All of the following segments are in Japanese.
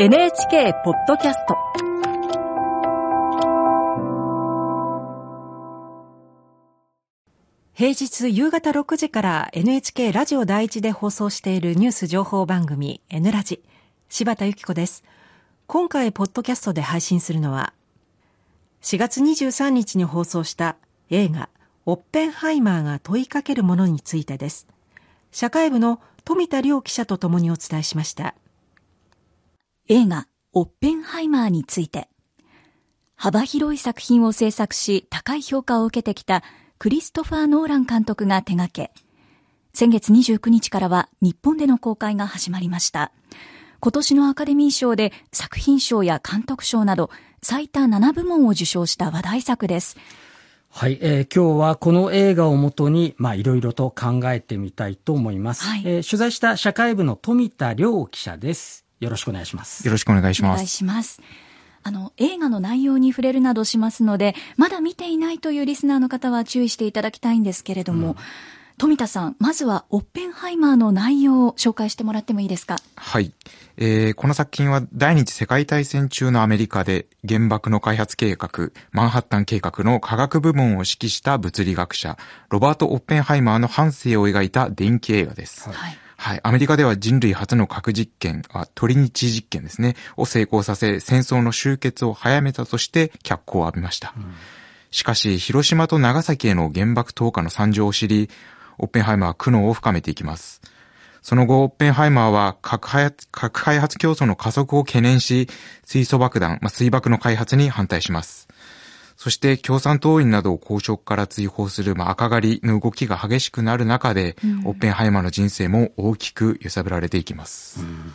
NHK ポッドキャスト。平日夕方6時から NHK ラジオ第一で放送しているニュース情報番組 N ラジ。柴田由紀子です。今回ポッドキャストで配信するのは4月23日に放送した映画オッペンハイマーが問いかけるものについてです。社会部の富田亮記者とともにお伝えしました。映画オッペンハイマーについて。幅広い作品を制作し高い評価を受けてきたクリストファー・ノーラン監督が手掛け。先月29日からは日本での公開が始まりました。今年のアカデミー賞で作品賞や監督賞など最多7部門を受賞した話題作です。はい、えー、今日はこの映画をもとに、まあ、いろいろと考えてみたいと思います。はい、えー、取材した社会部の富田亮記者です。よろしくお願いします。よろしくお願いします。お願いします。あの、映画の内容に触れるなどしますので、まだ見ていないというリスナーの方は注意していただきたいんですけれども、うん富田さん、まずはオッペンハイマーの内容を紹介してもらってもいいですか？はい。えー、この作品は第二次世界大戦中のアメリカで原爆の開発計画、マンハッタン計画の科学部門を指揮した物理学者、ロバート・オッペンハイマーの半生を描いた電気映画です。はいはい。アメリカでは人類初の核実験、あトリニチ実験ですね、を成功させ、戦争の終結を早めたとして脚光を浴びました。うん、しかし、広島と長崎への原爆投下の惨状を知り、オッペンハイマーは苦悩を深めていきます。その後、オッペンハイマーは核開核開発競争の加速を懸念し、水素爆弾、まあ、水爆の開発に反対します。そして共産党員などを公職から追放する、まあ、赤狩りの動きが激しくなる中で、うん、オッペンハイマーの人生も大きく揺さぶられていきます。うん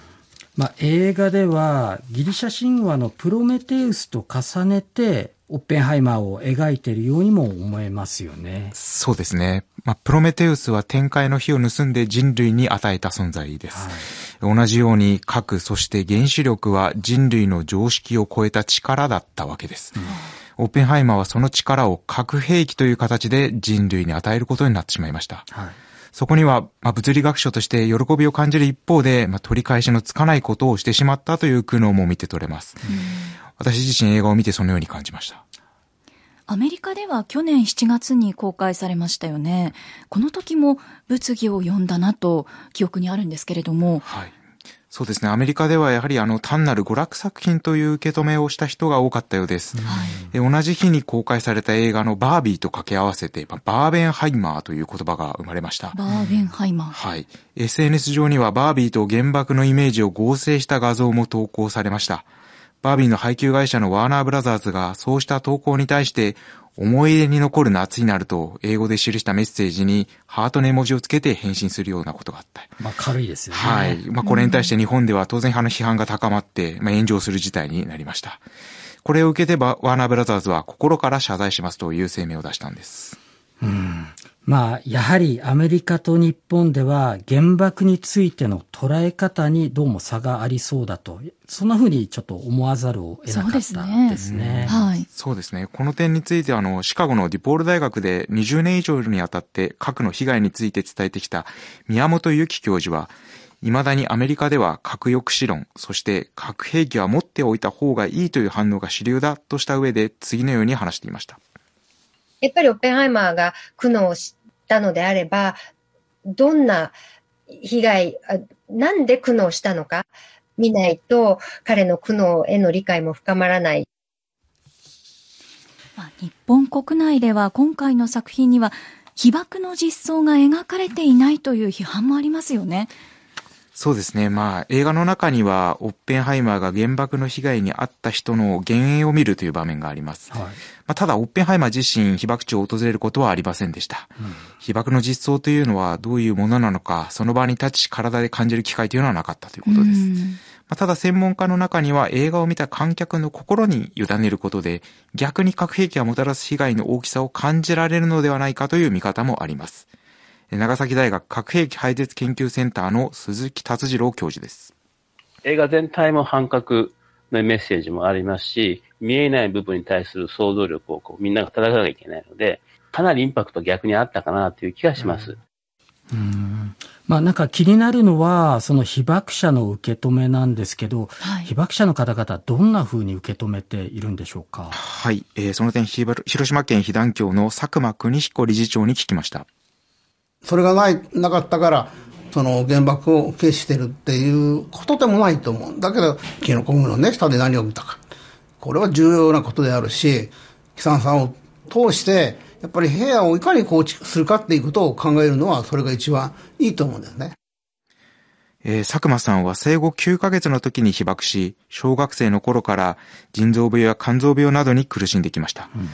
まあ、映画ではギリシャ神話のプロメテウスと重ねてオッペンハイマーを描いているようにも思えますよね。そうですね。まあ、プロメテウスは天界の火を盗んで人類に与えた存在です。はい、同じように核、そして原子力は人類の常識を超えた力だったわけです。うん、オッペンハイマーはその力を核兵器という形で人類に与えることになってしまいました。はいそこには、まあ、物理学者として喜びを感じる一方で、まあ、取り返しのつかないことをしてしまったという苦悩も見て取れます。私自身映画を見てそのように感じました。アメリカでは去年7月に公開されましたよね。この時も物議を呼んだなと記憶にあるんですけれども。はい。そうですね。アメリカではやはりあの単なる娯楽作品という受け止めをした人が多かったようです。はい、同じ日に公開された映画のバービーと掛け合わせて、バーベンハイマーという言葉が生まれました。バーベンハイマー。はい。SNS 上にはバービーと原爆のイメージを合成した画像も投稿されました。バービーの配給会社のワーナーブラザーズがそうした投稿に対して思い出に残る夏になると英語で記したメッセージにハートの絵文字をつけて返信するようなことがあった。まあ軽いですよね。はい。まあこれに対して日本では当然派の批判が高まって、まあ炎上する事態になりました。これを受けてワーナーブラザーズは心から謝罪しますという声明を出したんです。うん。まあ、やはりアメリカと日本では原爆についての捉え方にどうも差がありそうだと、そんなふうにちょっと思わざるを得なかったですね。ですねはい。そうですね。この点については、あの、シカゴのディポール大学で20年以上にわたって核の被害について伝えてきた宮本由紀教授は、未だにアメリカでは核抑止論、そして核兵器は持っておいた方がいいという反応が主流だとした上で次のように話していました。やっぱりオッペンハイマーが苦悩したのであれば、どんな被害、なんで苦悩したのか見ないと、彼の苦悩への理解も深まらない。日本国内では今回の作品には被爆の実相が描かれていないという批判もありますよね。そうですね。まあ、映画の中には、オッペンハイマーが原爆の被害に遭った人の幻影を見るという場面があります。はい、まあ、ただ、オッペンハイマー自身、被爆地を訪れることはありませんでした。うん、被爆の実相というのはどういうものなのか、その場に立ち、体で感じる機会というのはなかったということです。まあ、ただ、専門家の中には、映画を見た観客の心に委ねることで、逆に核兵器がもたらす被害の大きさを感じられるのではないかという見方もあります。長崎大学核兵器廃絶研究センターの鈴木達次郎教授です。映画全体も反核のメッセージもありますし、見えない部分に対する想像力をこうみんなが戦わなきゃいけないので、かなりインパクト逆にあったかなという気がします。うん、うんまあなんか気になるのは、その被爆者の受け止めなんですけど、はい、被爆者の方々どんなふうに受け止めているんでしょうか？はい、えー、その点、広島県被団協の佐久間邦彦理事長に聞きました。それがない、なかったから、その原爆を消してるっていうことでもないと思う。だけど、キノコ雲のね、下で何を見たか。これは重要なことであるし、悲惨さを通して、やっぱり平野をいかに構築するかっていうことを考えるのは、それが一番いいと思うんですね。えー、佐久間さんは生後9ヶ月の時に被爆し、小学生の頃から腎臓病や肝臓病などに苦しんできました。うん、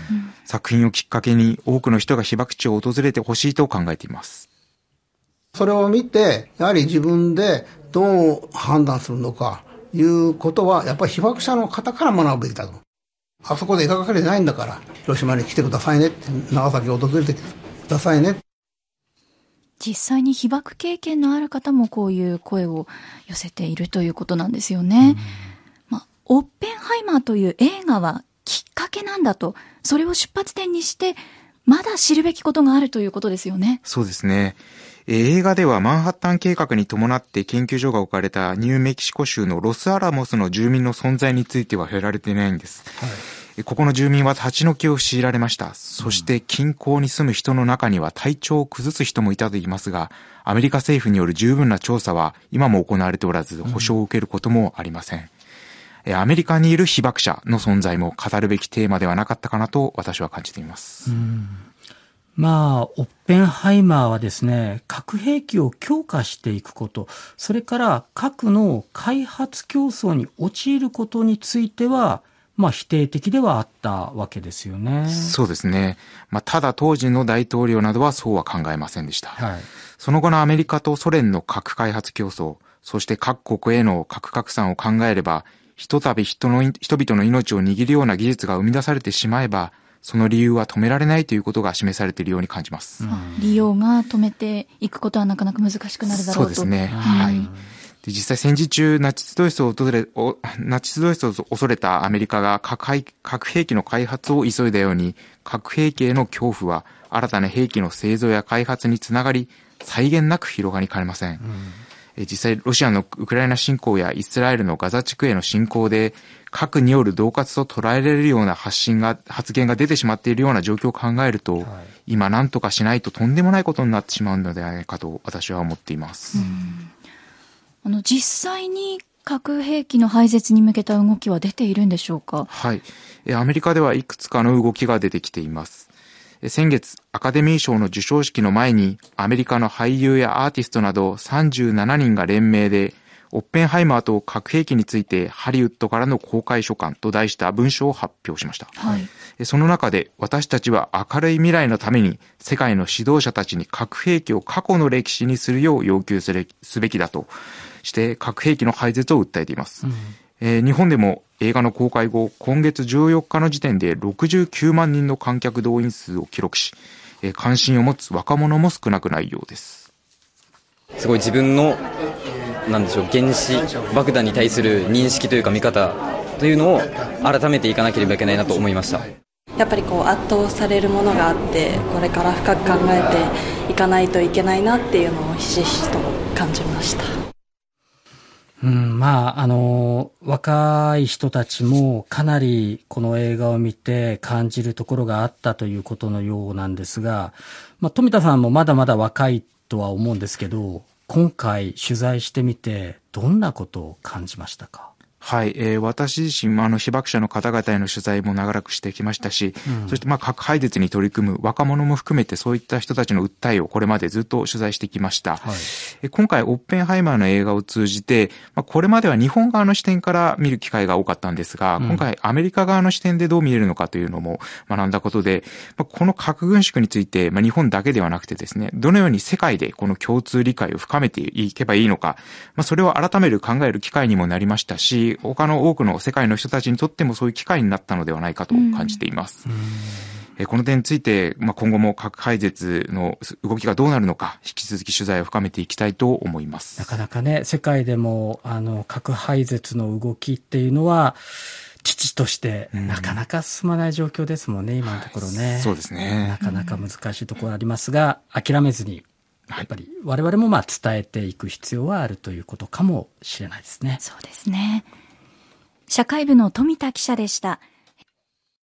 作品をきっかけに多くの人が被爆地を訪れてほしいと考えています。それを見て、やはり自分でどう判断するのか、いうことは、やっぱり被爆者の方から学ぶべきだと。あそこで描かれてないんだから、広島に来てくださいねって、長崎を訪れてくださいね。実際に被爆経験のある方もこういう声を寄せているということなんですよね。まあ、オッペンハイマーという映画はきっかけなんだと、それを出発点にして、まだ知るべきことがあるということですよね。そうですね。映画ではマンハッタン計画に伴って研究所が置かれたニューメキシコ州のロスアラモスの住民の存在については触れられていないんです。はい、ここの住民は立ち退きを強いられました。そして近郊に住む人の中には体調を崩す人もいたと言いますが、アメリカ政府による十分な調査は今も行われておらず、保証を受けることもありません。うん、アメリカにいる被爆者の存在も語るべきテーマではなかったかなと私は感じています。うんまあ、オッペンハイマーはですね、核兵器を強化していくこと、それから核の開発競争に陥ることについては、まあ否定的ではあったわけですよね。そうですね。まあただ当時の大統領などはそうは考えませんでした。はい、その後のアメリカとソ連の核開発競争、そして各国への核拡散を考えれば、ひとたび人の人々の命を握るような技術が生み出されてしまえば、その理由は止められないということが示されているように感じます。利用が止めていくことはなかなか難しくなるだろうと。そうですね。はい。で実際戦時中、ナチスドイツを訪れ、ナチスドイツを恐れたアメリカが核核兵器の開発を急いだように、核兵器への恐怖は新たな兵器の製造や開発につながり、際限なく広がりかねません。うん実際ロシアのウクライナ侵攻やイスラエルのガザ地区への侵攻で核による恫喝と捉えられるような発信が、発言が出てしまっているような状況を考えると、はい、今何とかしないととんでもないことになってしまうのではないかと私は思っています。あの、実際に核兵器の廃絶に向けた動きは出ているんでしょうか？はい。アメリカではいくつかの動きが出てきています。先月、アカデミー賞の授賞式の前に、アメリカの俳優やアーティストなど37人が連名で、オッペンハイマーと核兵器についてハリウッドからの公開書簡と題した文書を発表しました。はい、その中で私たちは明るい未来のために世界の指導者たちに核兵器を過去の歴史にするよう要求すべきだとして核兵器の廃絶を訴えています。うんえー、日本でも映画の公開後、今月14日の時点で69万人の観客動員数を記録し、えー、関心を持つ若者も少なくないようです。すごい自分の、なんでしょう、原子爆弾に対する認識というか見方というのを改めていかなければいけないなと思いました。やっぱりこう圧倒されるものがあってこれから深く考えていかないといけないなっていうのをひしひしと感じました。うん、まあ、あの、若い人たちもかなりこの映画を見て感じるところがあったということのようなんですが、まあ、富田さんもまだまだ若いとは思うんですけど、今回取材してみてどんなことを感じましたか？はい、えー、私自身もあの被爆者の方々への取材も長らくしてきましたし、うん、そしてまあ核廃絶に取り組む若者も含めてそういった人たちの訴えをこれまでずっと取材してきました。はい、今回オッペンハイマーの映画を通じて、まあ、これまでは日本側の視点から見る機会が多かったんですが、うん、今回アメリカ側の視点でどう見えるのかというのも学んだことで、まあ、この核軍縮について、まあ、日本だけではなくてですね、どのように世界でこの共通理解を深めていけばいいのか、まあ、それを改める考える機会にもなりましたし、他の多くの世界の人たちにとってもそういう機会になったのではないかと感じています。うん、この点について、まあ、今後も核廃絶の動きがどうなるのか、引き続き取材を深めていきたいと思います。なかなかね、世界でも、あの、核廃絶の動きっていうのは、父としてなかなか進まない状況ですもんね、うん、今のところね、はい、そうですね。なかなか難しいところありますが、諦めずにやっぱり我々もまあ伝えていく必要はあるということかもしれないですね。そうですね。社会部の富田記者でした。